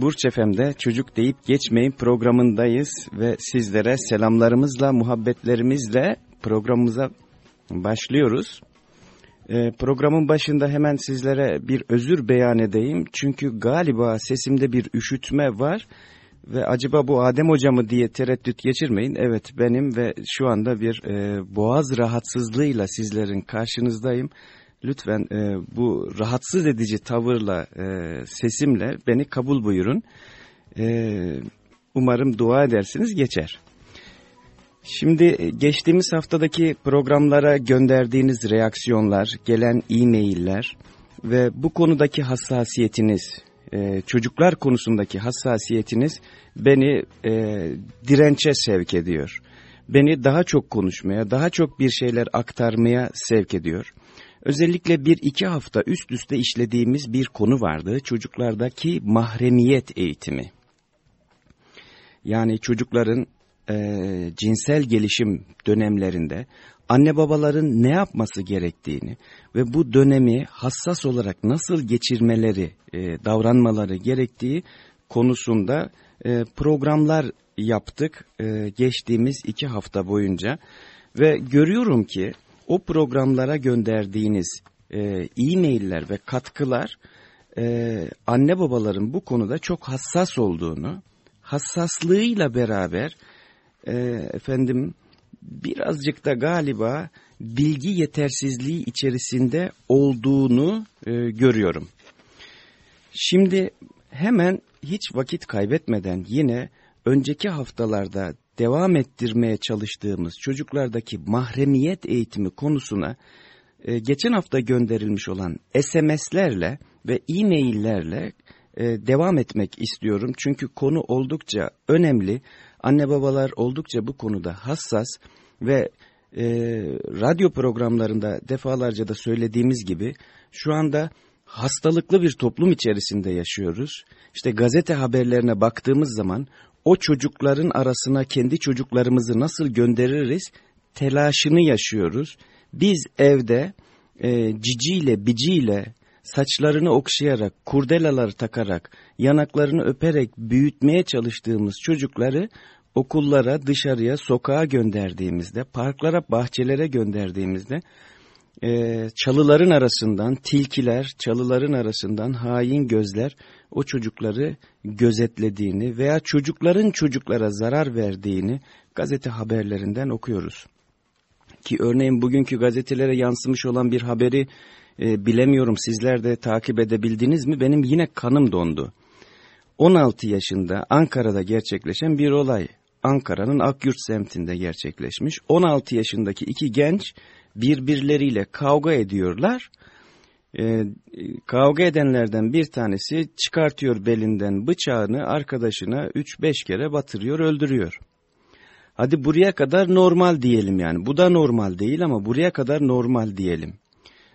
Burç FM'de Çocuk Deyip Geçmeyin programındayız ve sizlere selamlarımızla, muhabbetlerimizle programımıza başlıyoruz. Ee, programın başında hemen sizlere bir özür beyan edeyim. Çünkü galiba sesimde bir üşütme var ve acaba bu Adem Hoca mı diye tereddüt geçirmeyin. Evet benim ve şu anda bir e, boğaz rahatsızlığıyla sizlerin karşınızdayım lütfen e, bu rahatsız edici tavırla, e, sesimle beni kabul buyurun. E, umarım dua edersiniz geçer. Şimdi e, geçtiğimiz haftadaki programlara gönderdiğiniz reaksiyonlar, gelen e-mailler ve bu konudaki hassasiyetiniz, e, çocuklar konusundaki hassasiyetiniz beni e, dirençe sevk ediyor. Beni daha çok konuşmaya, daha çok bir şeyler aktarmaya sevk ediyor. Özellikle bir iki hafta üst üste işlediğimiz bir konu vardı. Çocuklardaki mahremiyet eğitimi. Yani çocukların e, cinsel gelişim dönemlerinde anne babaların ne yapması gerektiğini ve bu dönemi hassas olarak nasıl geçirmeleri, e, davranmaları gerektiği konusunda e, programlar yaptık e, geçtiğimiz iki hafta boyunca. Ve görüyorum ki o programlara gönderdiğiniz e, e-mailler ve katkılar e, anne babaların bu konuda çok hassas olduğunu, hassaslığıyla beraber e, efendim birazcık da galiba bilgi yetersizliği içerisinde olduğunu e, görüyorum. Şimdi hemen hiç vakit kaybetmeden yine önceki haftalarda devam ettirmeye çalıştığımız çocuklardaki mahremiyet eğitimi konusuna e, geçen hafta gönderilmiş olan SMS'lerle ve e-maillerle e, devam etmek istiyorum. Çünkü konu oldukça önemli. Anne babalar oldukça bu konuda hassas ve e, radyo programlarında defalarca da söylediğimiz gibi şu anda hastalıklı bir toplum içerisinde yaşıyoruz. İşte gazete haberlerine baktığımız zaman o çocukların arasına kendi çocuklarımızı nasıl göndeririz telaşını yaşıyoruz. Biz evde e, ciciyle biciyle saçlarını okşayarak, kurdelalar takarak, yanaklarını öperek büyütmeye çalıştığımız çocukları okullara, dışarıya, sokağa gönderdiğimizde, parklara, bahçelere gönderdiğimizde e, çalıların arasından tilkiler, çalıların arasından hain gözler o çocukları gözetlediğini veya çocukların çocuklara zarar verdiğini gazete haberlerinden okuyoruz. Ki örneğin bugünkü gazetelere yansımış olan bir haberi e, bilemiyorum sizler de takip edebildiniz mi? Benim yine kanım dondu. 16 yaşında Ankara'da gerçekleşen bir olay. Ankara'nın Akyurt semtinde gerçekleşmiş. 16 yaşındaki iki genç birbirleriyle kavga ediyorlar. Ee, kavga edenlerden bir tanesi çıkartıyor belinden bıçağını arkadaşına 3-5 kere batırıyor öldürüyor. Hadi buraya kadar normal diyelim yani. Bu da normal değil ama buraya kadar normal diyelim.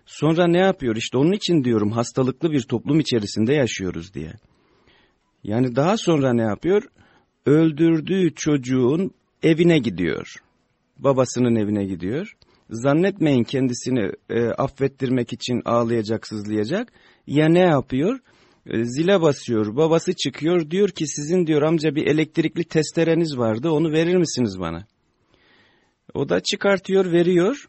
Sonra ne yapıyor? İşte onun için diyorum hastalıklı bir toplum içerisinde yaşıyoruz diye. Yani daha sonra ne yapıyor? Öldürdüğü çocuğun evine gidiyor. Babasının evine gidiyor. Zannetmeyin kendisini e, affettirmek için ağlayacak, sızlayacak. Ya ne yapıyor? E, zile basıyor. Babası çıkıyor. Diyor ki sizin diyor amca bir elektrikli testereniz vardı. Onu verir misiniz bana? O da çıkartıyor, veriyor.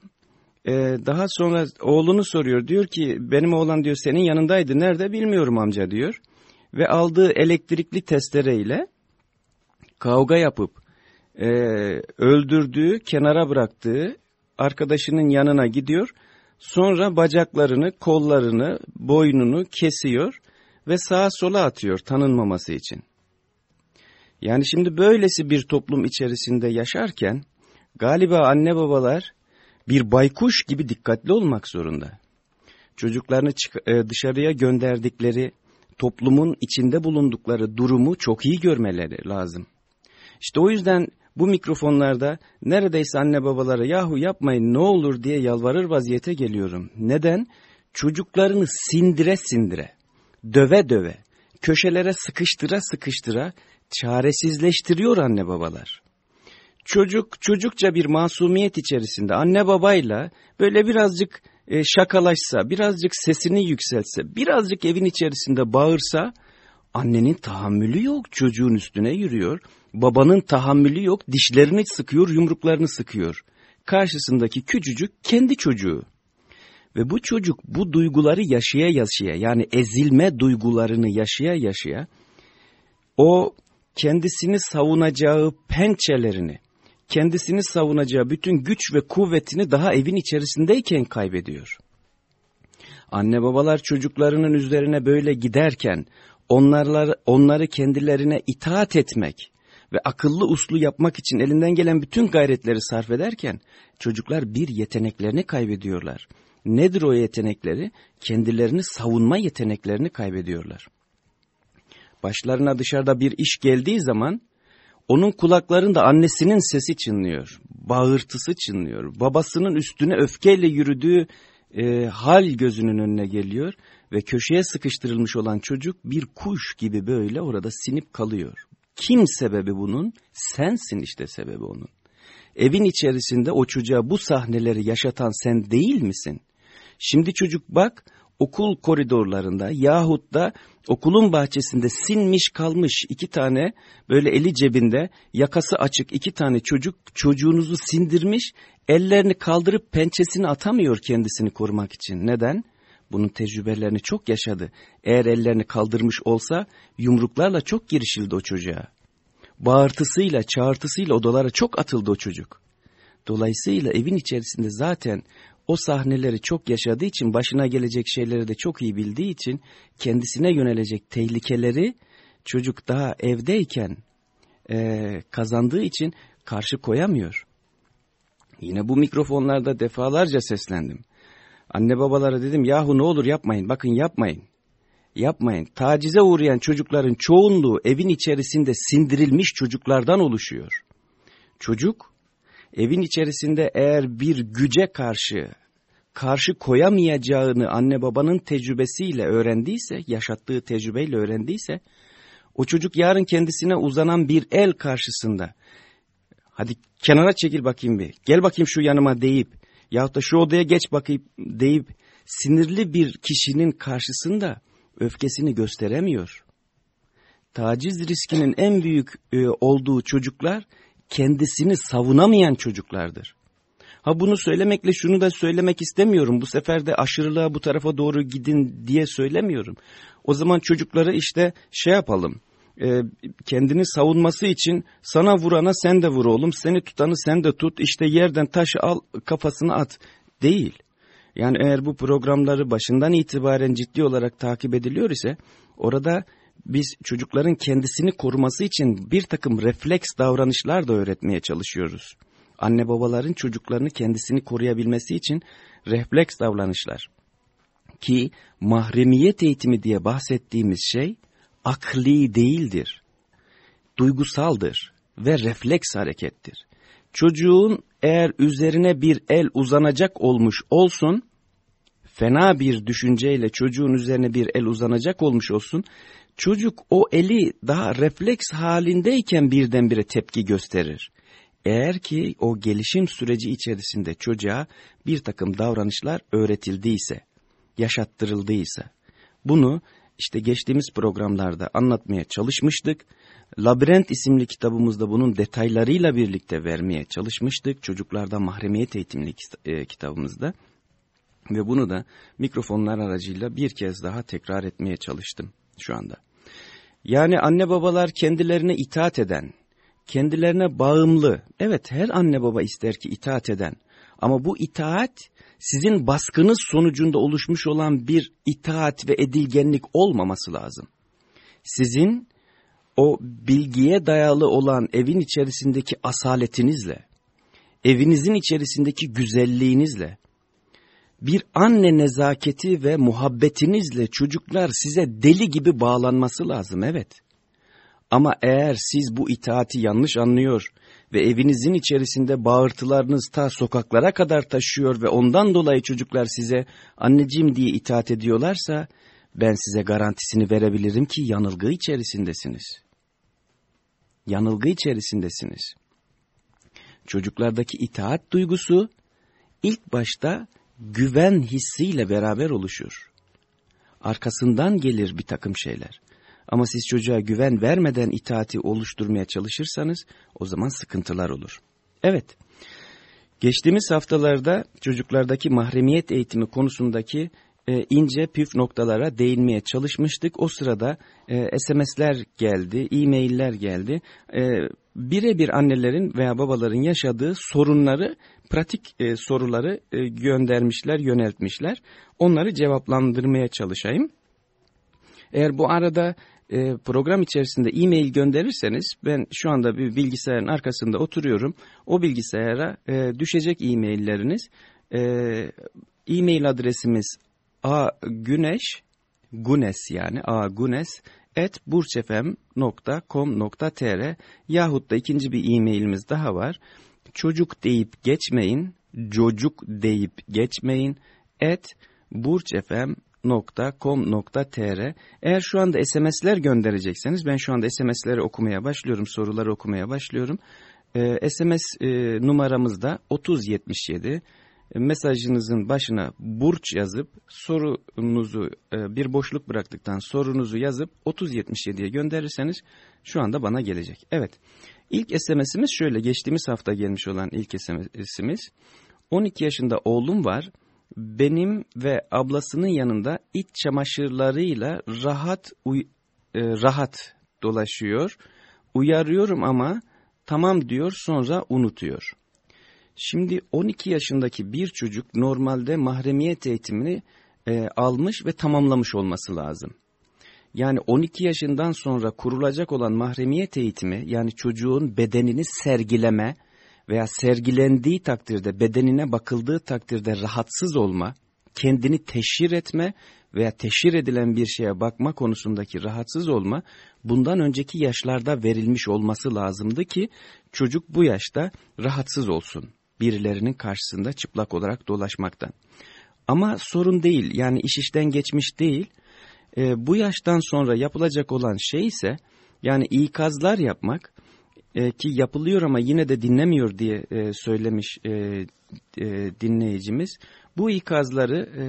E, daha sonra oğlunu soruyor. Diyor ki benim oğlan diyor senin yanındaydı. Nerede bilmiyorum amca diyor. Ve aldığı elektrikli testereyle kavga yapıp e, öldürdüğü, kenara bıraktığı arkadaşının yanına gidiyor. Sonra bacaklarını, kollarını, boynunu kesiyor ve sağa sola atıyor tanınmaması için. Yani şimdi böylesi bir toplum içerisinde yaşarken galiba anne babalar bir baykuş gibi dikkatli olmak zorunda. Çocuklarını e, dışarıya gönderdikleri toplumun içinde bulundukları durumu çok iyi görmeleri lazım. İşte o yüzden bu mikrofonlarda neredeyse anne babalara yahu yapmayın ne olur diye yalvarır vaziyete geliyorum. Neden? Çocuklarını sindire sindire, döve döve, köşelere sıkıştıra sıkıştıra çaresizleştiriyor anne babalar. Çocuk çocukça bir masumiyet içerisinde anne babayla böyle birazcık e, şakalaşsa, birazcık sesini yükselse, birazcık evin içerisinde bağırsa annenin tahammülü yok çocuğun üstüne yürüyor. Babanın tahammülü yok dişlerini sıkıyor yumruklarını sıkıyor. Karşısındaki küçücük kendi çocuğu. Ve bu çocuk bu duyguları yaşaya yaşaya yani ezilme duygularını yaşaya yaşaya o kendisini savunacağı pençelerini, kendisini savunacağı bütün güç ve kuvvetini daha evin içerisindeyken kaybediyor. Anne babalar çocuklarının üzerine böyle giderken onlarla, onları kendilerine itaat etmek ve akıllı uslu yapmak için elinden gelen bütün gayretleri sarf ederken çocuklar bir yeteneklerini kaybediyorlar. Nedir o yetenekleri? Kendilerini savunma yeteneklerini kaybediyorlar. Başlarına dışarıda bir iş geldiği zaman onun kulaklarında annesinin sesi çınlıyor, bağırtısı çınlıyor. Babasının üstüne öfkeyle yürüdüğü e, hal gözünün önüne geliyor ve köşeye sıkıştırılmış olan çocuk bir kuş gibi böyle orada sinip kalıyor. Kim sebebi bunun? Sensin işte sebebi onun. Evin içerisinde o çocuğa bu sahneleri yaşatan sen değil misin? Şimdi çocuk bak okul koridorlarında yahut da okulun bahçesinde sinmiş kalmış iki tane böyle eli cebinde yakası açık iki tane çocuk çocuğunuzu sindirmiş ellerini kaldırıp pençesini atamıyor kendisini korumak için. Neden? Bunun tecrübelerini çok yaşadı. Eğer ellerini kaldırmış olsa yumruklarla çok girişildi o çocuğa. Bağırtısıyla, çağırtısıyla odalara çok atıldı o çocuk. Dolayısıyla evin içerisinde zaten o sahneleri çok yaşadığı için başına gelecek şeyleri de çok iyi bildiği için kendisine yönelecek tehlikeleri çocuk daha evdeyken e, kazandığı için karşı koyamıyor. Yine bu mikrofonlarda defalarca seslendim. Anne babalara dedim yahu ne olur yapmayın bakın yapmayın. Yapmayın. Tacize uğrayan çocukların çoğunluğu evin içerisinde sindirilmiş çocuklardan oluşuyor. Çocuk evin içerisinde eğer bir güce karşı karşı koyamayacağını anne babanın tecrübesiyle öğrendiyse, yaşattığı tecrübeyle öğrendiyse, o çocuk yarın kendisine uzanan bir el karşısında, hadi kenara çekil bakayım bir, gel bakayım şu yanıma deyip, yahut da şu odaya geç bakayım deyip, sinirli bir kişinin karşısında öfkesini gösteremiyor. Taciz riskinin en büyük e, olduğu çocuklar, kendisini savunamayan çocuklardır. Ha bunu söylemekle şunu da söylemek istemiyorum. Bu sefer de aşırılığa bu tarafa doğru gidin diye söylemiyorum. O zaman çocukları işte şey yapalım. E, kendini savunması için sana vurana sen de vur oğlum. Seni tutanı sen de tut. İşte yerden taşı al kafasına at. Değil. Yani eğer bu programları başından itibaren ciddi olarak takip ediliyor ise orada biz çocukların kendisini koruması için bir takım refleks davranışlar da öğretmeye çalışıyoruz. Anne babaların çocuklarını kendisini koruyabilmesi için refleks davranışlar. Ki mahremiyet eğitimi diye bahsettiğimiz şey akli değildir. Duygusaldır ve refleks harekettir. Çocuğun eğer üzerine bir el uzanacak olmuş olsun, fena bir düşünceyle çocuğun üzerine bir el uzanacak olmuş olsun, çocuk o eli daha refleks halindeyken birdenbire tepki gösterir. Eğer ki o gelişim süreci içerisinde çocuğa bir takım davranışlar öğretildiyse, yaşattırıldıysa, bunu işte geçtiğimiz programlarda anlatmaya çalışmıştık. Labirent isimli kitabımızda bunun detaylarıyla birlikte vermeye çalışmıştık. Çocuklarda mahremiyet eğitimli e, kitabımızda. Ve bunu da mikrofonlar aracıyla bir kez daha tekrar etmeye çalıştım şu anda. Yani anne babalar kendilerine itaat eden, kendilerine bağımlı. Evet her anne baba ister ki itaat eden. Ama bu itaat sizin baskınız sonucunda oluşmuş olan bir itaat ve edilgenlik olmaması lazım. Sizin o bilgiye dayalı olan evin içerisindeki asaletinizle, evinizin içerisindeki güzelliğinizle, bir anne nezaketi ve muhabbetinizle çocuklar size deli gibi bağlanması lazım evet. Ama eğer siz bu itaati yanlış anlıyor ve evinizin içerisinde bağırtılarınız ta sokaklara kadar taşıyor ve ondan dolayı çocuklar size anneciğim diye itaat ediyorlarsa ben size garantisini verebilirim ki yanılgı içerisindesiniz. Yanılgı içerisindesiniz. Çocuklardaki itaat duygusu ilk başta güven hissiyle beraber oluşur. Arkasından gelir bir takım şeyler. Ama siz çocuğa güven vermeden itaati oluşturmaya çalışırsanız o zaman sıkıntılar olur. Evet, geçtiğimiz haftalarda çocuklardaki mahremiyet eğitimi konusundaki e, ince püf noktalara değinmeye çalışmıştık. O sırada e, SMS'ler geldi, e-mailler geldi. E, birebir annelerin veya babaların yaşadığı sorunları, pratik e, soruları e, göndermişler, yöneltmişler. Onları cevaplandırmaya çalışayım. Eğer bu arada e, program içerisinde e-mail gönderirseniz ben şu anda bir bilgisayarın arkasında oturuyorum. O bilgisayara e, düşecek e-mailleriniz. E, e-mail adresimiz a güneş gunes yani a gunes at burçefem.com.tr yahut da ikinci bir e-mailimiz daha var. Çocuk deyip geçmeyin, çocuk deyip geçmeyin at burçefem.com.tr Eğer şu anda SMS'ler gönderecekseniz ben şu anda SMS'leri okumaya başlıyorum, soruları okumaya başlıyorum. Ee, SMS e, numaramız da 3077 mesajınızın başına burç yazıp sorunuzu e, bir boşluk bıraktıktan sorunuzu yazıp 3077'ye gönderirseniz şu anda bana gelecek. Evet ilk SMS'imiz şöyle. Geçtiğimiz hafta gelmiş olan ilk SMS'imiz 12 yaşında oğlum var benim ve ablasının yanında iç çamaşırlarıyla rahat uy e, rahat dolaşıyor uyarıyorum ama tamam diyor sonra unutuyor. Şimdi 12 yaşındaki bir çocuk normalde mahremiyet eğitimini e, almış ve tamamlamış olması lazım. Yani 12 yaşından sonra kurulacak olan mahremiyet eğitimi yani çocuğun bedenini sergileme veya sergilendiği takdirde bedenine bakıldığı takdirde rahatsız olma, kendini teşhir etme veya teşhir edilen bir şeye bakma konusundaki rahatsız olma bundan önceki yaşlarda verilmiş olması lazımdı ki çocuk bu yaşta rahatsız olsun birilerinin karşısında çıplak olarak dolaşmaktan. Ama sorun değil yani iş işten geçmiş değil. E, bu yaştan sonra yapılacak olan şey ise yani ikazlar yapmak e, ki yapılıyor ama yine de dinlemiyor diye e, söylemiş e, e, dinleyicimiz. Bu ikazları e,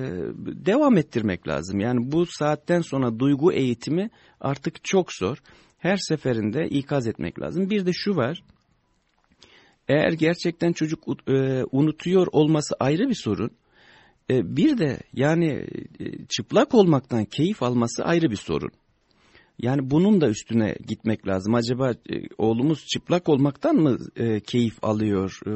devam ettirmek lazım. Yani bu saatten sonra duygu eğitimi artık çok zor. Her seferinde ikaz etmek lazım. Bir de şu var eğer gerçekten çocuk e, unutuyor olması ayrı bir sorun. E, bir de yani e, çıplak olmaktan keyif alması ayrı bir sorun. Yani bunun da üstüne gitmek lazım. Acaba e, oğlumuz çıplak olmaktan mı e, keyif alıyor e,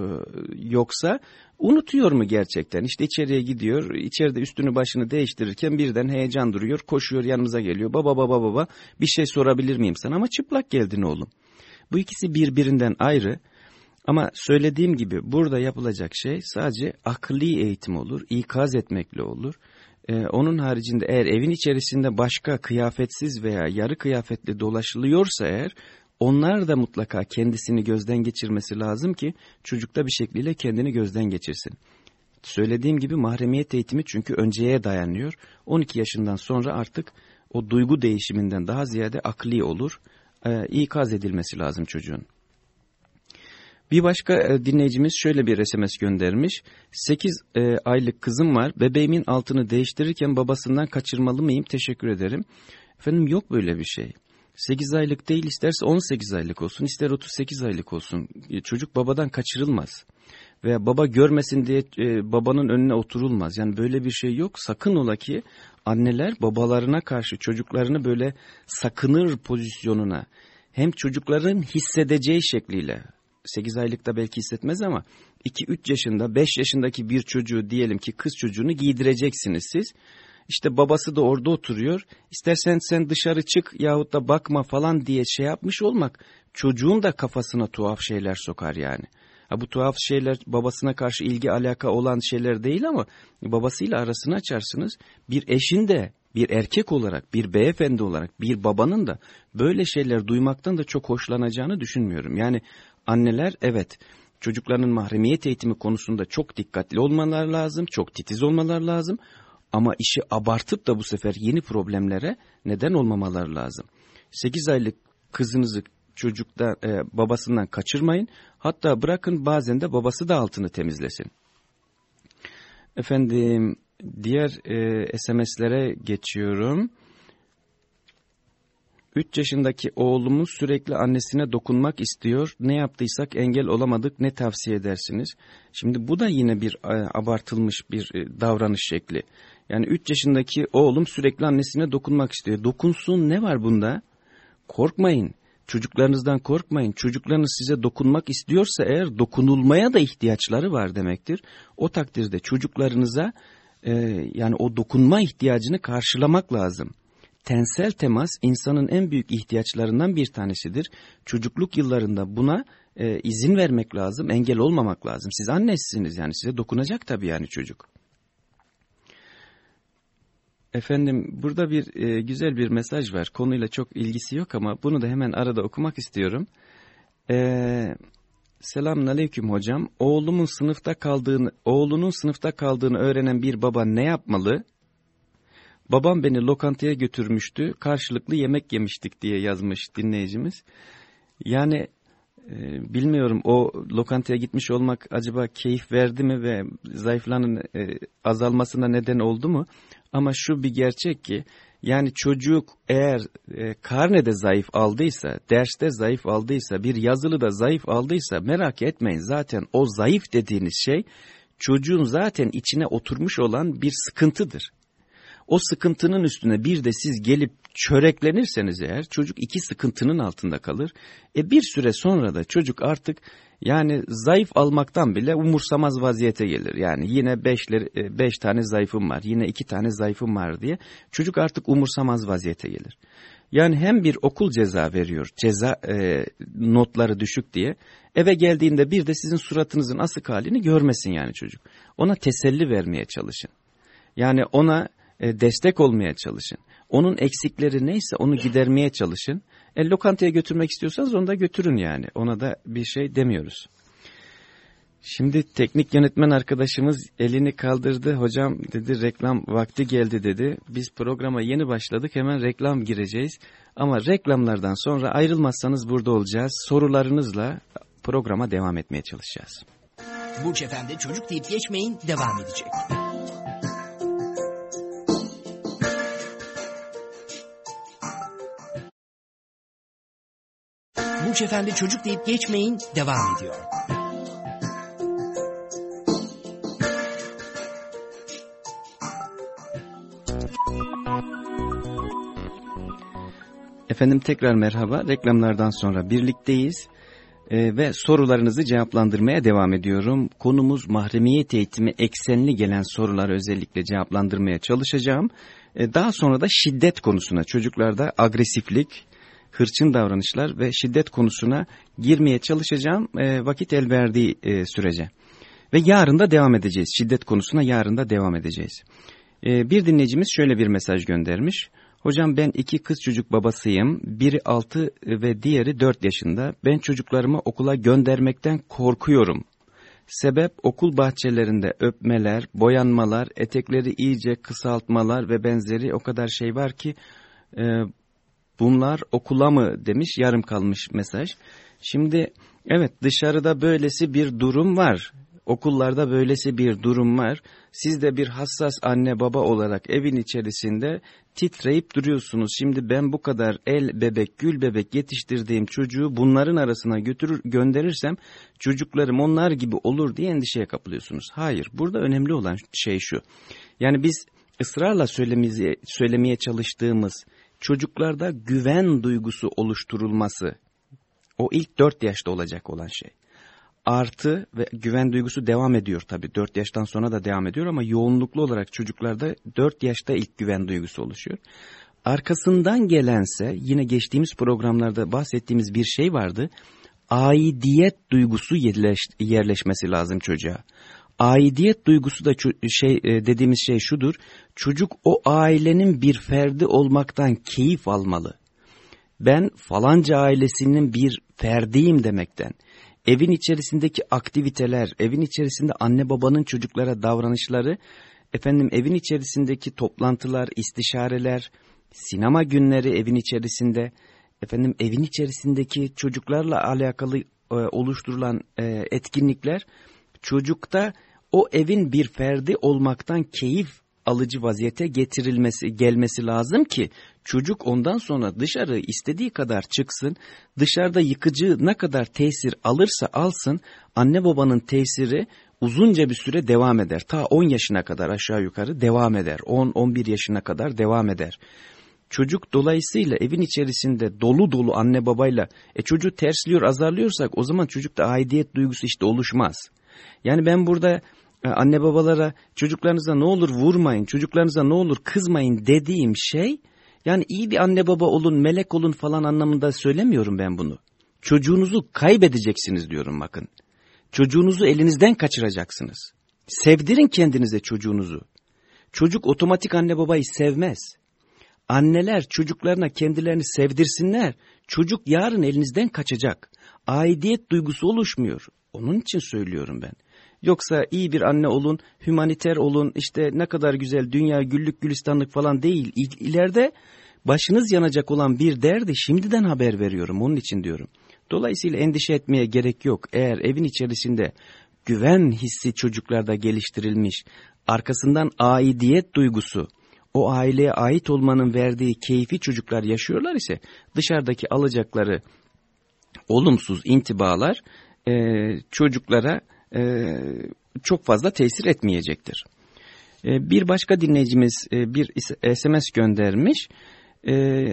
yoksa unutuyor mu gerçekten? İşte içeriye gidiyor, içeride üstünü başını değiştirirken birden heyecan duruyor, koşuyor yanımıza geliyor. Baba baba baba bir şey sorabilir miyim sana ama çıplak geldin oğlum. Bu ikisi birbirinden ayrı. Ama söylediğim gibi burada yapılacak şey sadece akli eğitim olur, ikaz etmekle olur. Ee, onun haricinde eğer evin içerisinde başka kıyafetsiz veya yarı kıyafetli dolaşılıyorsa eğer onlar da mutlaka kendisini gözden geçirmesi lazım ki çocukta bir şekliyle kendini gözden geçirsin. Söylediğim gibi mahremiyet eğitimi çünkü önceye dayanıyor. 12 yaşından sonra artık o duygu değişiminden daha ziyade akli olur. Ee, ikaz edilmesi lazım çocuğun. Bir başka e, dinleyicimiz şöyle bir SMS göndermiş. 8 e, aylık kızım var. Bebeğimin altını değiştirirken babasından kaçırmalı mıyım? Teşekkür ederim. Efendim yok böyle bir şey. 8 aylık değil isterse 18 aylık olsun ister 38 aylık olsun. E, çocuk babadan kaçırılmaz. Veya baba görmesin diye e, babanın önüne oturulmaz. Yani böyle bir şey yok. Sakın ola ki anneler babalarına karşı çocuklarını böyle sakınır pozisyonuna hem çocukların hissedeceği şekliyle 8 aylıkta belki hissetmez ama 2-3 yaşında 5 yaşındaki bir çocuğu diyelim ki kız çocuğunu giydireceksiniz siz. İşte babası da orada oturuyor. İstersen sen dışarı çık yahut da bakma falan diye şey yapmış olmak çocuğun da kafasına tuhaf şeyler sokar yani. Ha, bu tuhaf şeyler babasına karşı ilgi alaka olan şeyler değil ama babasıyla arasını açarsınız. Bir eşin de bir erkek olarak, bir beyefendi olarak, bir babanın da böyle şeyler duymaktan da çok hoşlanacağını düşünmüyorum. Yani anneler evet çocuklarının mahremiyet eğitimi konusunda çok dikkatli olmalar lazım, çok titiz olmalar lazım. Ama işi abartıp da bu sefer yeni problemlere neden olmamalar lazım. 8 aylık kızınızı çocukta e, babasından kaçırmayın. Hatta bırakın bazen de babası da altını temizlesin. Efendim diğer e, SMS'lere geçiyorum. 3 yaşındaki oğlumuz sürekli annesine dokunmak istiyor. Ne yaptıysak engel olamadık ne tavsiye edersiniz? Şimdi bu da yine bir e, abartılmış bir e, davranış şekli. Yani 3 yaşındaki oğlum sürekli annesine dokunmak istiyor. Dokunsun ne var bunda? Korkmayın. Çocuklarınızdan korkmayın. Çocuklarınız size dokunmak istiyorsa eğer dokunulmaya da ihtiyaçları var demektir. O takdirde çocuklarınıza e, yani o dokunma ihtiyacını karşılamak lazım. Tensel temas insanın en büyük ihtiyaçlarından bir tanesidir. Çocukluk yıllarında buna e, izin vermek lazım, engel olmamak lazım. Siz annesiniz yani size dokunacak tabii yani çocuk. Efendim burada bir e, güzel bir mesaj var. Konuyla çok ilgisi yok ama bunu da hemen arada okumak istiyorum. Ee, Selamun aleyküm hocam. Oğlumun sınıfta kaldığını, oğlunun sınıfta kaldığını öğrenen bir baba ne yapmalı? Babam beni lokantaya götürmüştü. Karşılıklı yemek yemiştik diye yazmış dinleyicimiz. Yani e, bilmiyorum o lokantaya gitmiş olmak acaba keyif verdi mi ve zayıflanın e, azalmasına neden oldu mu? Ama şu bir gerçek ki yani çocuk eğer e, karnede zayıf aldıysa, derste zayıf aldıysa, bir yazılıda zayıf aldıysa merak etmeyin. Zaten o zayıf dediğiniz şey çocuğun zaten içine oturmuş olan bir sıkıntıdır. O sıkıntının üstüne bir de siz gelip çöreklenirseniz eğer çocuk iki sıkıntının altında kalır. E bir süre sonra da çocuk artık yani zayıf almaktan bile umursamaz vaziyete gelir. Yani yine beşler, e, beş tane zayıfım var, yine iki tane zayıfım var diye çocuk artık umursamaz vaziyete gelir. Yani hem bir okul ceza veriyor, ceza e, notları düşük diye. Eve geldiğinde bir de sizin suratınızın asık halini görmesin yani çocuk. Ona teselli vermeye çalışın. Yani ona e, destek olmaya çalışın. Onun eksikleri neyse onu gidermeye çalışın. E, lokantaya götürmek istiyorsanız onu da götürün yani. Ona da bir şey demiyoruz. Şimdi teknik yönetmen arkadaşımız elini kaldırdı. Hocam dedi reklam vakti geldi dedi. Biz programa yeni başladık hemen reklam gireceğiz. Ama reklamlardan sonra ayrılmazsanız burada olacağız. Sorularınızla programa devam etmeye çalışacağız. Burç Efendi çocuk deyip geçmeyin devam edecek. Efendi çocuk deyip geçmeyin devam ediyor. Efendim tekrar merhaba. Reklamlardan sonra birlikteyiz ee, ve sorularınızı cevaplandırmaya devam ediyorum. Konumuz mahremiyet eğitimi eksenli gelen soruları özellikle cevaplandırmaya çalışacağım. Ee, daha sonra da şiddet konusuna çocuklarda agresiflik, hırçın davranışlar ve şiddet konusuna girmeye çalışacağım e, vakit el verdiği e, sürece. Ve yarın da devam edeceğiz. Şiddet konusuna yarın da devam edeceğiz. E, bir dinleyicimiz şöyle bir mesaj göndermiş. Hocam ben iki kız çocuk babasıyım. Biri altı ve diğeri dört yaşında. Ben çocuklarımı okula göndermekten korkuyorum. Sebep okul bahçelerinde öpmeler, boyanmalar, etekleri iyice kısaltmalar ve benzeri o kadar şey var ki e, bunlar okula mı demiş yarım kalmış mesaj. Şimdi evet dışarıda böylesi bir durum var. Okullarda böylesi bir durum var. Siz de bir hassas anne baba olarak evin içerisinde titreyip duruyorsunuz. Şimdi ben bu kadar el bebek gül bebek yetiştirdiğim çocuğu bunların arasına götürür gönderirsem çocuklarım onlar gibi olur diye endişeye kapılıyorsunuz. Hayır burada önemli olan şey şu. Yani biz ısrarla söylemeye, söylemeye çalıştığımız çocuklarda güven duygusu oluşturulması O ilk 4 yaşta olacak olan şey. Artı ve güven duygusu devam ediyor tabii. 4 yaştan sonra da devam ediyor ama yoğunluklu olarak çocuklarda 4 yaşta ilk güven duygusu oluşuyor. Arkasından gelense yine geçtiğimiz programlarda bahsettiğimiz bir şey vardı. Aidiyet duygusu yerleş, yerleşmesi lazım çocuğa. Aidiyet duygusu da şey e, dediğimiz şey şudur. Çocuk o ailenin bir ferdi olmaktan keyif almalı. Ben falanca ailesinin bir ferdiyim demekten. Evin içerisindeki aktiviteler, evin içerisinde anne babanın çocuklara davranışları, efendim evin içerisindeki toplantılar, istişareler, sinema günleri evin içerisinde, efendim evin içerisindeki çocuklarla alakalı e, oluşturulan e, etkinlikler çocukta o evin bir ferdi olmaktan keyif alıcı vaziyete getirilmesi, gelmesi lazım ki çocuk ondan sonra dışarı istediği kadar çıksın, dışarıda yıkıcı ne kadar tesir alırsa alsın, anne babanın tesiri uzunca bir süre devam eder. Ta 10 yaşına kadar aşağı yukarı devam eder. 10-11 yaşına kadar devam eder. Çocuk dolayısıyla evin içerisinde dolu dolu anne babayla e çocuğu tersliyor azarlıyorsak o zaman çocukta aidiyet duygusu işte oluşmaz. Yani ben burada e, anne babalara çocuklarınıza ne olur vurmayın, çocuklarınıza ne olur kızmayın dediğim şey yani iyi bir anne baba olun, melek olun falan anlamında söylemiyorum ben bunu. Çocuğunuzu kaybedeceksiniz diyorum bakın. Çocuğunuzu elinizden kaçıracaksınız. Sevdirin kendinize çocuğunuzu. Çocuk otomatik anne babayı sevmez. Anneler çocuklarına kendilerini sevdirsinler. Çocuk yarın elinizden kaçacak. Aidiyet duygusu oluşmuyor. Onun için söylüyorum ben. Yoksa iyi bir anne olun, humaniter olun, işte ne kadar güzel dünya güllük gülistanlık falan değil. İleride başınız yanacak olan bir derdi şimdiden haber veriyorum onun için diyorum. Dolayısıyla endişe etmeye gerek yok. Eğer evin içerisinde güven hissi çocuklarda geliştirilmiş, arkasından aidiyet duygusu, o aileye ait olmanın verdiği keyfi çocuklar yaşıyorlar ise dışarıdaki alacakları olumsuz intibalar e, çocuklara e, çok fazla tesir etmeyecektir. E, bir başka dinleyicimiz e, bir SMS göndermiş. E,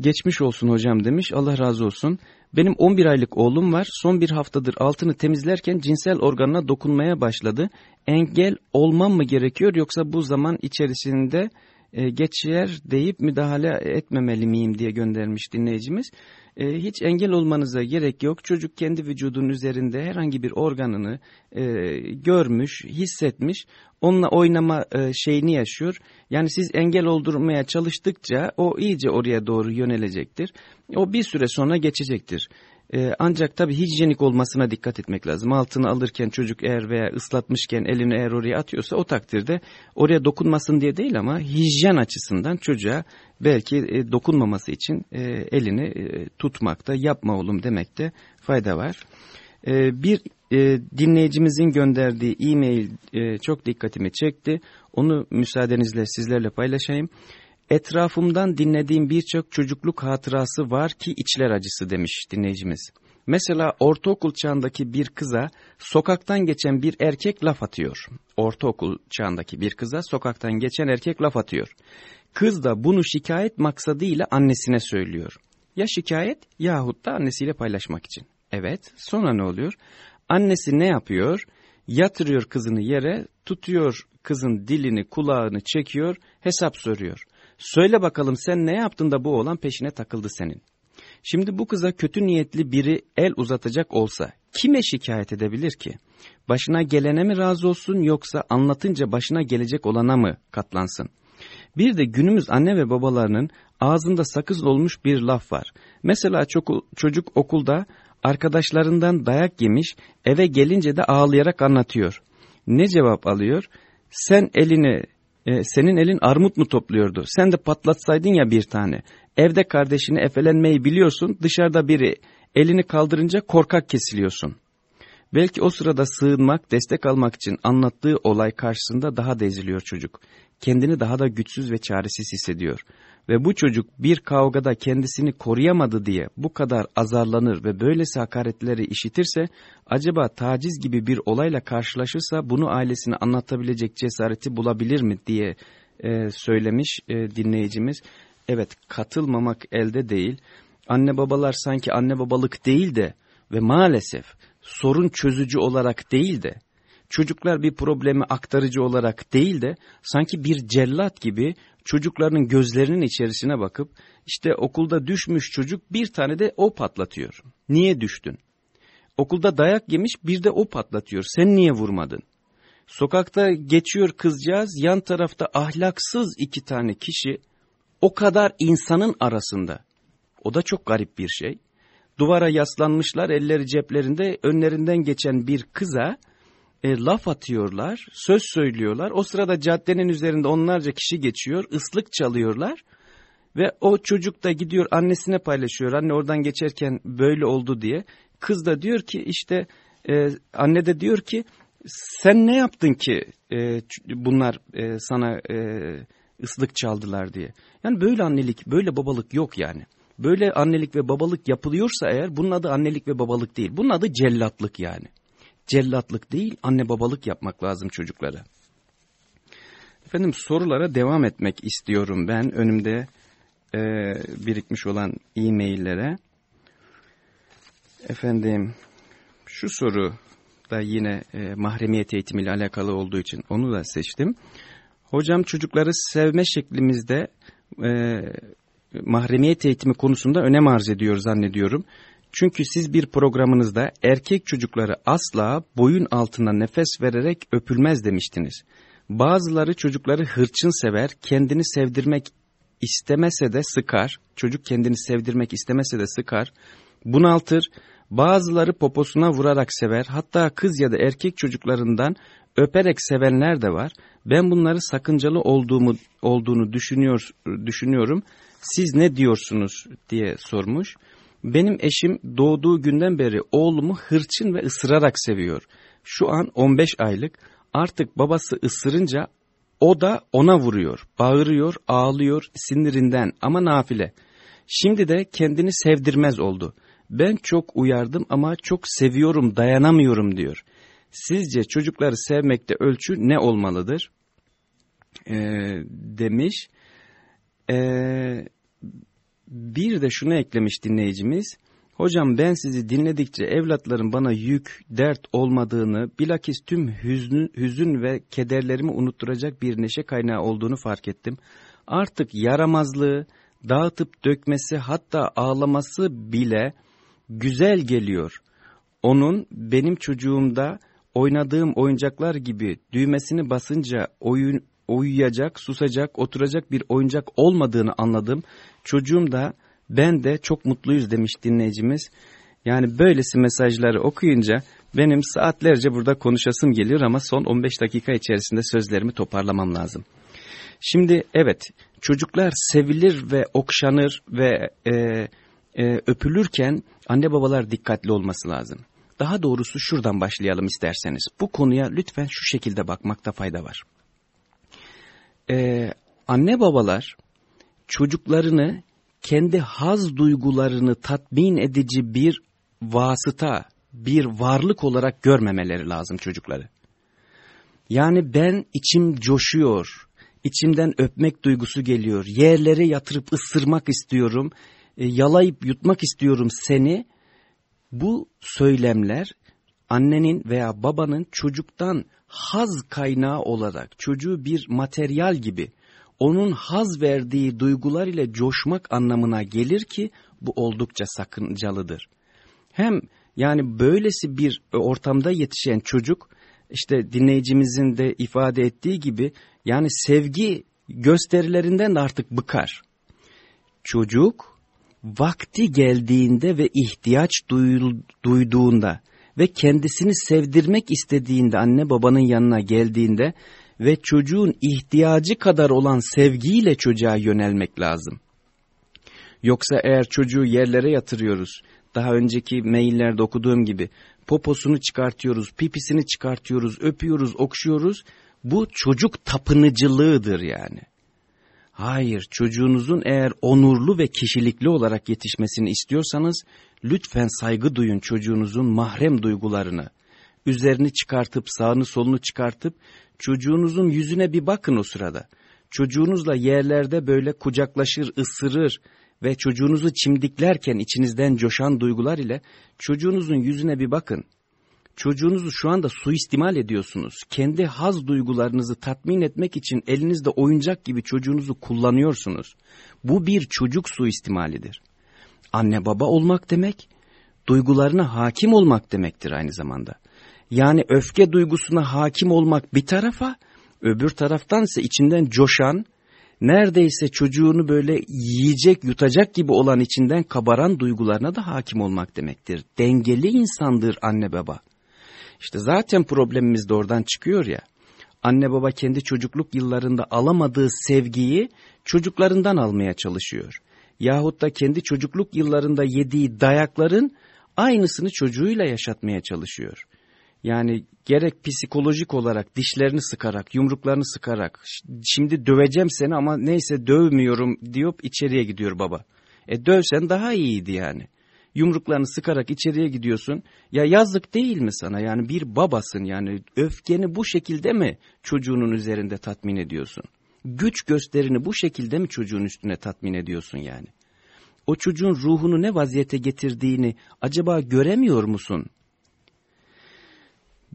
geçmiş olsun hocam demiş. Allah razı olsun. Benim 11 aylık oğlum var. Son bir haftadır altını temizlerken cinsel organına dokunmaya başladı. Engel olmam mı gerekiyor yoksa bu zaman içerisinde e, geçer deyip müdahale etmemeli miyim diye göndermiş dinleyicimiz. E, hiç engel olmanıza gerek yok. Çocuk kendi vücudunun üzerinde herhangi bir organını e, görmüş, hissetmiş. Onunla oynama e, şeyini yaşıyor. Yani siz engel oldurmaya çalıştıkça o iyice oraya doğru yönelecektir. O bir süre sonra geçecektir. Ee, ancak tabi hijyenik olmasına dikkat etmek lazım. Altını alırken çocuk eğer veya ıslatmışken elini eğer oraya atıyorsa o takdirde oraya dokunmasın diye değil ama hijyen açısından çocuğa belki e, dokunmaması için e, elini e, tutmakta yapma oğlum demekte fayda var. E, bir e, dinleyicimizin gönderdiği e-mail e, çok dikkatimi çekti. Onu müsaadenizle sizlerle paylaşayım. Etrafımdan dinlediğim birçok çocukluk hatırası var ki içler acısı demiş dinleyicimiz. Mesela ortaokul çağındaki bir kıza sokaktan geçen bir erkek laf atıyor. Ortaokul çağındaki bir kıza sokaktan geçen erkek laf atıyor. Kız da bunu şikayet maksadıyla annesine söylüyor. Ya şikayet yahut da annesiyle paylaşmak için. Evet sonra ne oluyor? Annesi ne yapıyor? Yatırıyor kızını yere, tutuyor kızın dilini kulağını çekiyor, hesap soruyor. Söyle bakalım sen ne yaptın da bu oğlan peşine takıldı senin. Şimdi bu kıza kötü niyetli biri el uzatacak olsa kime şikayet edebilir ki? Başına gelene mi razı olsun yoksa anlatınca başına gelecek olana mı katlansın? Bir de günümüz anne ve babalarının ağzında sakız olmuş bir laf var. Mesela çok, çocuk okulda arkadaşlarından dayak yemiş eve gelince de ağlayarak anlatıyor. Ne cevap alıyor? Sen elini e, senin elin armut mu topluyordu? Sen de patlatsaydın ya bir tane. Evde kardeşini efelenmeyi biliyorsun, dışarıda biri elini kaldırınca korkak kesiliyorsun. Belki o sırada sığınmak, destek almak için anlattığı olay karşısında daha da eziliyor çocuk. Kendini daha da güçsüz ve çaresiz hissediyor. Ve bu çocuk bir kavgada kendisini koruyamadı diye bu kadar azarlanır ve böylesi hakaretleri işitirse, acaba taciz gibi bir olayla karşılaşırsa bunu ailesine anlatabilecek cesareti bulabilir mi diye e, söylemiş e, dinleyicimiz. Evet katılmamak elde değil anne babalar sanki anne babalık değil de ve maalesef sorun çözücü olarak değil de çocuklar bir problemi aktarıcı olarak değil de sanki bir cellat gibi çocukların gözlerinin içerisine bakıp işte okulda düşmüş çocuk bir tane de o patlatıyor. Niye düştün? Okulda dayak yemiş bir de o patlatıyor. Sen niye vurmadın? Sokakta geçiyor kızcağız yan tarafta ahlaksız iki tane kişi o kadar insanın arasında. O da çok garip bir şey. Duvara yaslanmışlar elleri ceplerinde önlerinden geçen bir kıza e, laf atıyorlar, söz söylüyorlar. O sırada caddenin üzerinde onlarca kişi geçiyor, ıslık çalıyorlar. Ve o çocuk da gidiyor annesine paylaşıyor. Anne oradan geçerken böyle oldu diye. Kız da diyor ki işte e, anne de diyor ki sen ne yaptın ki e, bunlar e, sana e, ıslık çaldılar diye. Yani böyle annelik böyle babalık yok yani. Böyle annelik ve babalık yapılıyorsa eğer bunun adı annelik ve babalık değil. Bunun adı cellatlık yani. Cellatlık değil anne babalık yapmak lazım çocuklara. Efendim sorulara devam etmek istiyorum ben önümde e, birikmiş olan e-maillere. Efendim şu soru da yine e, mahremiyet eğitimiyle alakalı olduğu için onu da seçtim. Hocam çocukları sevme şeklimizde e, mahremiyet eğitimi konusunda önem arz ediyor zannediyorum. Çünkü siz bir programınızda erkek çocukları asla boyun altına nefes vererek öpülmez demiştiniz. Bazıları çocukları hırçın sever, kendini sevdirmek istemese de sıkar, çocuk kendini sevdirmek istemese de sıkar, bunaltır, bazıları poposuna vurarak sever, hatta kız ya da erkek çocuklarından öperek sevenler de var. Ben bunları sakıncalı olduğumu olduğunu düşünüyor düşünüyorum. Siz ne diyorsunuz diye sormuş. Benim eşim doğduğu günden beri oğlumu hırçın ve ısırarak seviyor. Şu an 15 aylık. Artık babası ısırınca o da ona vuruyor, bağırıyor, ağlıyor sinirinden ama nafile. Şimdi de kendini sevdirmez oldu. Ben çok uyardım ama çok seviyorum, dayanamıyorum diyor. Sizce çocukları sevmekte ölçü ne olmalıdır? Ee, demiş. Ee, bir de şunu eklemiş dinleyicimiz. Hocam ben sizi dinledikçe evlatların bana yük, dert olmadığını, bilakis tüm hüznü, hüzün ve kederlerimi unutturacak bir neşe kaynağı olduğunu fark ettim. Artık yaramazlığı, dağıtıp dökmesi hatta ağlaması bile güzel geliyor. Onun benim çocuğumda oynadığım oyuncaklar gibi düğmesini basınca oyun, uyuyacak, susacak, oturacak bir oyuncak olmadığını anladım. Çocuğum da ben de çok mutluyuz demiş dinleyicimiz. Yani böylesi mesajları okuyunca benim saatlerce burada konuşasım geliyor ama son 15 dakika içerisinde sözlerimi toparlamam lazım. Şimdi evet çocuklar sevilir ve okşanır ve e, e, öpülürken anne babalar dikkatli olması lazım. Daha doğrusu şuradan başlayalım isterseniz. Bu konuya lütfen şu şekilde bakmakta fayda var. Ee, anne babalar çocuklarını kendi haz duygularını tatmin edici bir vasıta, bir varlık olarak görmemeleri lazım çocukları. Yani ben içim coşuyor, içimden öpmek duygusu geliyor, yerlere yatırıp ısırmak istiyorum, e, yalayıp yutmak istiyorum seni. Bu söylemler annenin veya babanın çocuktan haz kaynağı olarak çocuğu bir materyal gibi onun haz verdiği duygular ile coşmak anlamına gelir ki bu oldukça sakıncalıdır. Hem yani böylesi bir ortamda yetişen çocuk işte dinleyicimizin de ifade ettiği gibi yani sevgi gösterilerinden de artık bıkar. Çocuk vakti geldiğinde ve ihtiyaç duyduğunda ve kendisini sevdirmek istediğinde anne babanın yanına geldiğinde ve çocuğun ihtiyacı kadar olan sevgiyle çocuğa yönelmek lazım. Yoksa eğer çocuğu yerlere yatırıyoruz, daha önceki maillerde okuduğum gibi poposunu çıkartıyoruz, pipisini çıkartıyoruz, öpüyoruz, okşuyoruz, bu çocuk tapınıcılığıdır yani. Hayır, çocuğunuzun eğer onurlu ve kişilikli olarak yetişmesini istiyorsanız, lütfen saygı duyun çocuğunuzun mahrem duygularını. Üzerini çıkartıp, sağını solunu çıkartıp, çocuğunuzun yüzüne bir bakın o sırada. Çocuğunuzla yerlerde böyle kucaklaşır, ısırır, ve çocuğunuzu çimdiklerken içinizden coşan duygular ile çocuğunuzun yüzüne bir bakın. Çocuğunuzu şu anda suistimal ediyorsunuz. Kendi haz duygularınızı tatmin etmek için elinizde oyuncak gibi çocuğunuzu kullanıyorsunuz. Bu bir çocuk suistimalidir. Anne baba olmak demek, duygularına hakim olmak demektir aynı zamanda. Yani öfke duygusuna hakim olmak bir tarafa, öbür taraftan ise içinden coşan, neredeyse çocuğunu böyle yiyecek, yutacak gibi olan içinden kabaran duygularına da hakim olmak demektir. Dengeli insandır anne baba. İşte zaten problemimiz de oradan çıkıyor ya. Anne baba kendi çocukluk yıllarında alamadığı sevgiyi çocuklarından almaya çalışıyor. Yahut da kendi çocukluk yıllarında yediği dayakların aynısını çocuğuyla yaşatmaya çalışıyor. Yani gerek psikolojik olarak dişlerini sıkarak, yumruklarını sıkarak, şimdi döveceğim seni ama neyse dövmüyorum diyor içeriye gidiyor baba. E dövsen daha iyiydi yani. Yumruklarını sıkarak içeriye gidiyorsun. Ya yazık değil mi sana? Yani bir babasın yani öfkeni bu şekilde mi çocuğunun üzerinde tatmin ediyorsun? Güç gösterini bu şekilde mi çocuğun üstüne tatmin ediyorsun yani? O çocuğun ruhunu ne vaziyete getirdiğini acaba göremiyor musun?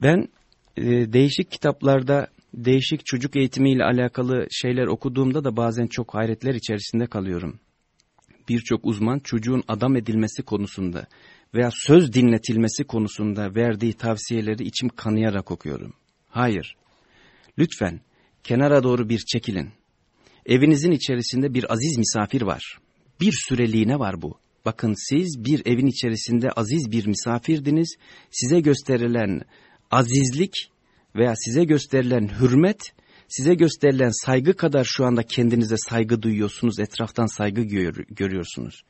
Ben e, değişik kitaplarda değişik çocuk eğitimiyle alakalı şeyler okuduğumda da bazen çok hayretler içerisinde kalıyorum. Birçok uzman çocuğun adam edilmesi konusunda veya söz dinletilmesi konusunda verdiği tavsiyeleri içim kanayarak okuyorum. Hayır, lütfen kenara doğru bir çekilin. Evinizin içerisinde bir aziz misafir var. Bir süreliğine var bu. Bakın siz bir evin içerisinde aziz bir misafirdiniz. Size gösterilen azizlik veya size gösterilen hürmet, size gösterilen saygı kadar şu anda kendinize saygı duyuyorsunuz, etraftan saygı gör, görüyorsunuz.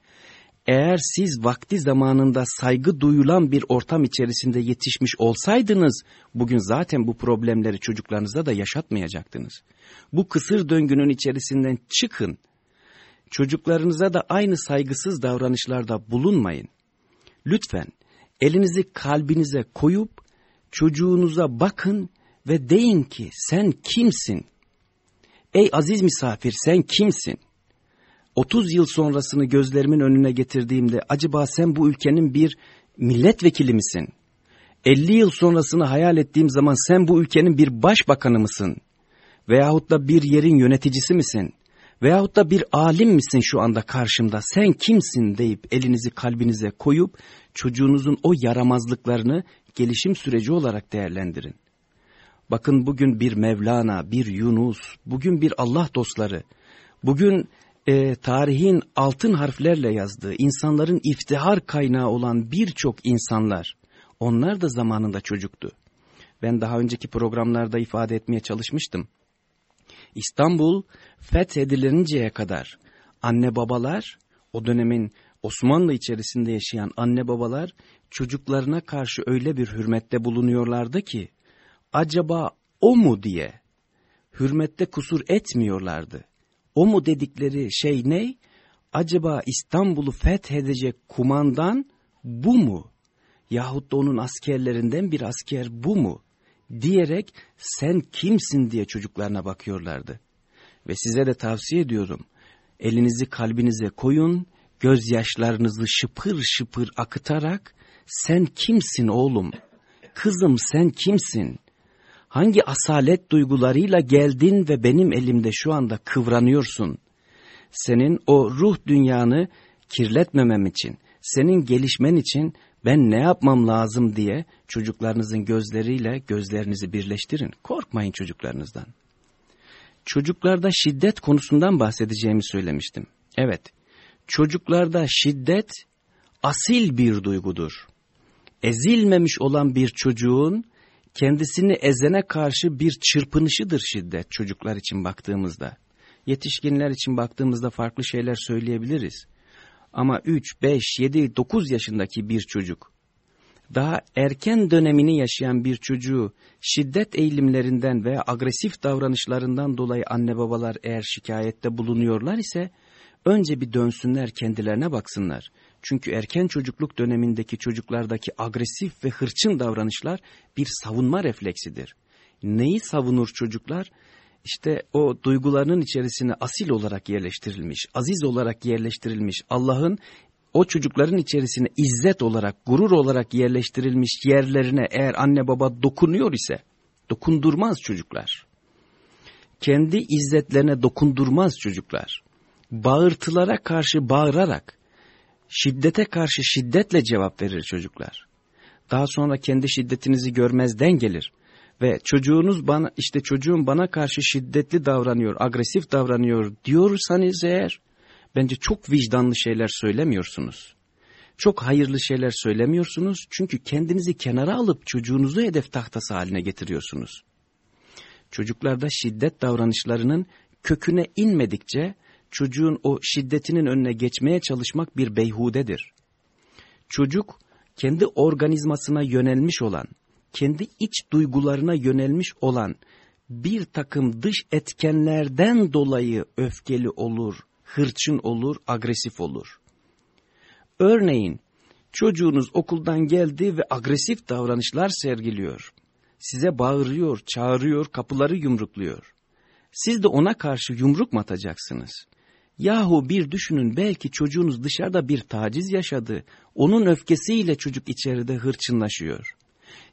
Eğer siz vakti zamanında saygı duyulan bir ortam içerisinde yetişmiş olsaydınız, bugün zaten bu problemleri çocuklarınızda da yaşatmayacaktınız. Bu kısır döngünün içerisinden çıkın. Çocuklarınıza da aynı saygısız davranışlarda bulunmayın. Lütfen elinizi kalbinize koyup çocuğunuza bakın ve deyin ki sen kimsin? Ey aziz misafir sen kimsin? 30 yıl sonrasını gözlerimin önüne getirdiğimde acaba sen bu ülkenin bir milletvekili misin? 50 yıl sonrasını hayal ettiğim zaman sen bu ülkenin bir başbakanı mısın? Veyahut da bir yerin yöneticisi misin? Veyahut da bir alim misin şu anda karşımda? Sen kimsin deyip elinizi kalbinize koyup çocuğunuzun o yaramazlıklarını gelişim süreci olarak değerlendirin. Bakın bugün bir Mevlana, bir Yunus, bugün bir Allah dostları, bugün e, tarihin altın harflerle yazdığı, insanların iftihar kaynağı olan birçok insanlar, onlar da zamanında çocuktu. Ben daha önceki programlarda ifade etmeye çalışmıştım. İstanbul fethedilinceye kadar anne babalar, o dönemin Osmanlı içerisinde yaşayan anne babalar çocuklarına karşı öyle bir hürmette bulunuyorlardı ki, acaba o mu diye hürmette kusur etmiyorlardı. O mu dedikleri şey ne? Acaba İstanbul'u fethedecek kumandan bu mu? Yahut da onun askerlerinden bir asker bu mu? Diyerek sen kimsin diye çocuklarına bakıyorlardı. Ve size de tavsiye ediyorum. Elinizi kalbinize koyun, gözyaşlarınızı şıpır şıpır akıtarak sen kimsin oğlum? Kızım sen kimsin? Hangi asalet duygularıyla geldin ve benim elimde şu anda kıvranıyorsun? Senin o ruh dünyanı kirletmemem için, senin gelişmen için ben ne yapmam lazım diye çocuklarınızın gözleriyle gözlerinizi birleştirin. Korkmayın çocuklarınızdan. Çocuklarda şiddet konusundan bahsedeceğimi söylemiştim. Evet, çocuklarda şiddet asil bir duygudur ezilmemiş olan bir çocuğun kendisini ezene karşı bir çırpınışıdır şiddet çocuklar için baktığımızda. Yetişkinler için baktığımızda farklı şeyler söyleyebiliriz. Ama 3, 5, 7, 9 yaşındaki bir çocuk, daha erken dönemini yaşayan bir çocuğu şiddet eğilimlerinden veya agresif davranışlarından dolayı anne babalar eğer şikayette bulunuyorlar ise, önce bir dönsünler kendilerine baksınlar. Çünkü erken çocukluk dönemindeki çocuklardaki agresif ve hırçın davranışlar bir savunma refleksidir. Neyi savunur çocuklar? işte o duygularının içerisine asil olarak yerleştirilmiş, aziz olarak yerleştirilmiş, Allah'ın o çocukların içerisine izzet olarak, gurur olarak yerleştirilmiş yerlerine eğer anne baba dokunuyor ise, dokundurmaz çocuklar. Kendi izzetlerine dokundurmaz çocuklar. Bağırtılara karşı bağırarak, şiddete karşı şiddetle cevap verir çocuklar. Daha sonra kendi şiddetinizi görmezden gelir ve çocuğunuz bana işte çocuğum bana karşı şiddetli davranıyor, agresif davranıyor diyorsanız eğer bence çok vicdanlı şeyler söylemiyorsunuz. Çok hayırlı şeyler söylemiyorsunuz çünkü kendinizi kenara alıp çocuğunuzu hedef tahtası haline getiriyorsunuz. Çocuklarda şiddet davranışlarının köküne inmedikçe çocuğun o şiddetinin önüne geçmeye çalışmak bir beyhudedir. Çocuk kendi organizmasına yönelmiş olan, kendi iç duygularına yönelmiş olan bir takım dış etkenlerden dolayı öfkeli olur, hırçın olur, agresif olur. Örneğin çocuğunuz okuldan geldi ve agresif davranışlar sergiliyor. Size bağırıyor, çağırıyor, kapıları yumrukluyor. Siz de ona karşı yumruk mu atacaksınız? Yahu bir düşünün belki çocuğunuz dışarıda bir taciz yaşadı. Onun öfkesiyle çocuk içeride hırçınlaşıyor.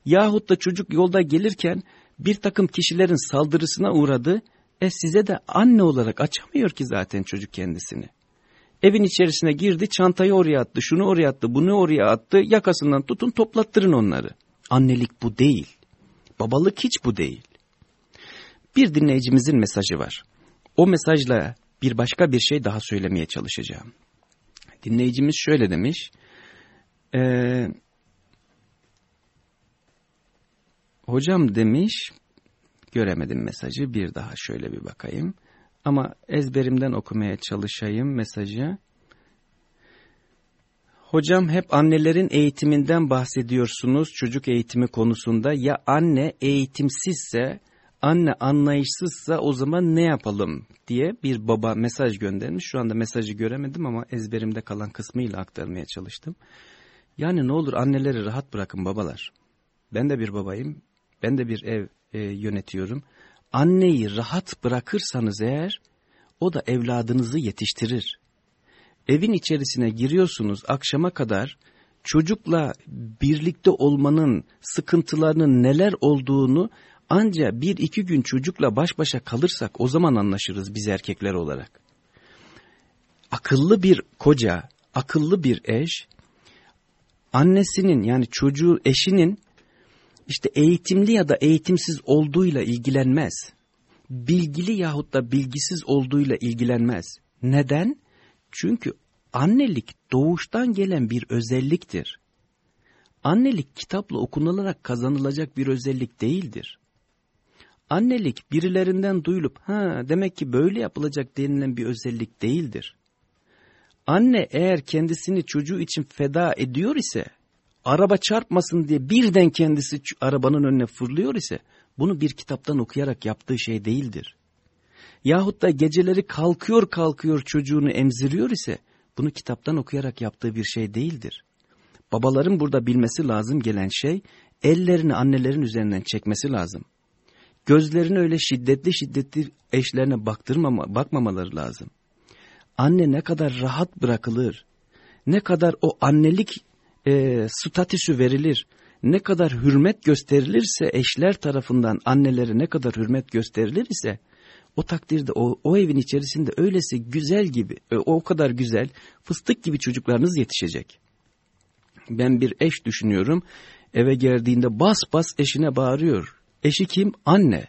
Yahut da çocuk yolda gelirken bir takım kişilerin saldırısına uğradı. E size de anne olarak açamıyor ki zaten çocuk kendisini. Evin içerisine girdi, çantayı oraya attı, şunu oraya attı, bunu oraya attı, yakasından tutun toplattırın onları. Annelik bu değil. Babalık hiç bu değil. Bir dinleyicimizin mesajı var. O mesajla bir başka bir şey daha söylemeye çalışacağım. Dinleyicimiz şöyle demiş. Ee, hocam demiş, göremedim mesajı bir daha şöyle bir bakayım. Ama ezberimden okumaya çalışayım mesajı. Hocam hep annelerin eğitiminden bahsediyorsunuz çocuk eğitimi konusunda. Ya anne eğitimsizse anne anlayışsızsa o zaman ne yapalım diye bir baba mesaj göndermiş. Şu anda mesajı göremedim ama ezberimde kalan kısmıyla aktarmaya çalıştım. Yani ne olur anneleri rahat bırakın babalar. Ben de bir babayım. Ben de bir ev e, yönetiyorum. Anneyi rahat bırakırsanız eğer o da evladınızı yetiştirir. Evin içerisine giriyorsunuz akşama kadar çocukla birlikte olmanın sıkıntılarının neler olduğunu Anca bir iki gün çocukla baş başa kalırsak o zaman anlaşırız biz erkekler olarak. Akıllı bir koca, akıllı bir eş, annesinin yani çocuğu eşinin işte eğitimli ya da eğitimsiz olduğuyla ilgilenmez. Bilgili yahut da bilgisiz olduğuyla ilgilenmez. Neden? Çünkü annelik doğuştan gelen bir özelliktir. Annelik kitapla okunularak kazanılacak bir özellik değildir. Annelik birilerinden duyulup ha demek ki böyle yapılacak denilen bir özellik değildir. Anne eğer kendisini çocuğu için feda ediyor ise, araba çarpmasın diye birden kendisi arabanın önüne fırlıyor ise, bunu bir kitaptan okuyarak yaptığı şey değildir. Yahut da geceleri kalkıyor kalkıyor çocuğunu emziriyor ise, bunu kitaptan okuyarak yaptığı bir şey değildir. Babaların burada bilmesi lazım gelen şey, ellerini annelerin üzerinden çekmesi lazım gözlerini öyle şiddetli şiddetli eşlerine baktırmama, bakmamaları lazım. Anne ne kadar rahat bırakılır, ne kadar o annelik e, statüsü verilir, ne kadar hürmet gösterilirse eşler tarafından annelere ne kadar hürmet gösterilir ise o takdirde o, o evin içerisinde öylesi güzel gibi, e, o kadar güzel fıstık gibi çocuklarınız yetişecek. Ben bir eş düşünüyorum, eve geldiğinde bas bas eşine bağırıyor. Eşi kim? Anne.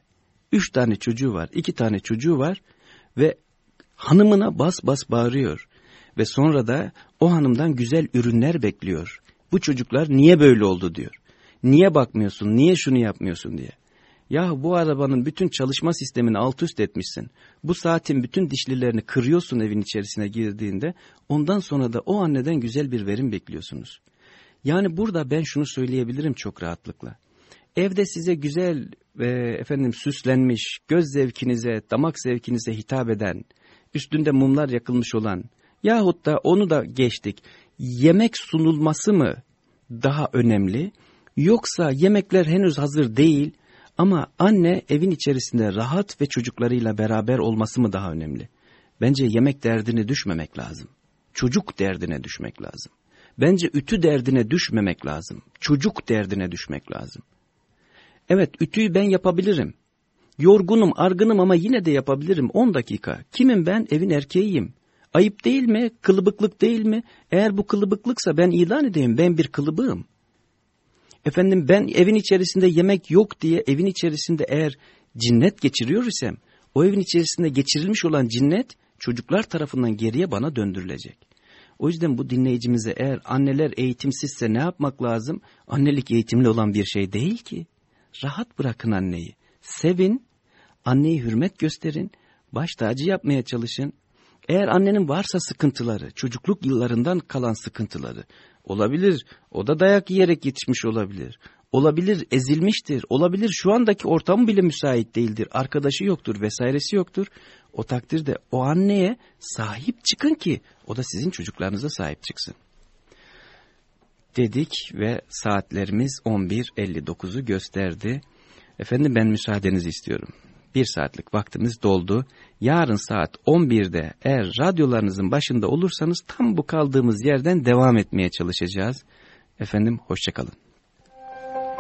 Üç tane çocuğu var, iki tane çocuğu var ve hanımına bas bas bağırıyor. Ve sonra da o hanımdan güzel ürünler bekliyor. Bu çocuklar niye böyle oldu diyor. Niye bakmıyorsun, niye şunu yapmıyorsun diye. Ya bu arabanın bütün çalışma sistemini alt üst etmişsin. Bu saatin bütün dişlilerini kırıyorsun evin içerisine girdiğinde. Ondan sonra da o anneden güzel bir verim bekliyorsunuz. Yani burada ben şunu söyleyebilirim çok rahatlıkla. Evde size güzel ve efendim süslenmiş, göz zevkinize, damak zevkinize hitap eden, üstünde mumlar yakılmış olan yahut da onu da geçtik. Yemek sunulması mı daha önemli? Yoksa yemekler henüz hazır değil Ama anne evin içerisinde rahat ve çocuklarıyla beraber olması mı daha önemli? Bence yemek derdine düşmemek lazım. Çocuk derdine düşmek lazım. Bence ütü derdine düşmemek lazım. Çocuk derdine düşmek lazım. Evet ütüyü ben yapabilirim. Yorgunum, argınım ama yine de yapabilirim 10 dakika. Kimim ben? Evin erkeğiyim. Ayıp değil mi? Kılıbıklık değil mi? Eğer bu kılıbıklıksa ben ilan edeyim. Ben bir kılıbığım. Efendim ben evin içerisinde yemek yok diye evin içerisinde eğer cinnet geçiriyor isem o evin içerisinde geçirilmiş olan cinnet çocuklar tarafından geriye bana döndürülecek. O yüzden bu dinleyicimize eğer anneler eğitimsizse ne yapmak lazım? Annelik eğitimli olan bir şey değil ki. Rahat bırakın anneyi. Sevin, anneyi hürmet gösterin, baş tacı yapmaya çalışın. Eğer annenin varsa sıkıntıları, çocukluk yıllarından kalan sıkıntıları olabilir. O da dayak yiyerek yetişmiş olabilir. Olabilir ezilmiştir. Olabilir şu andaki ortam bile müsait değildir. Arkadaşı yoktur vesairesi yoktur. O takdirde o anneye sahip çıkın ki o da sizin çocuklarınıza sahip çıksın. Dedik ve saatlerimiz 11.59'u gösterdi. Efendim ben müsaadenizi istiyorum. Bir saatlik vaktimiz doldu. Yarın saat 11'de eğer radyolarınızın başında olursanız tam bu kaldığımız yerden devam etmeye çalışacağız. Efendim hoşçakalın.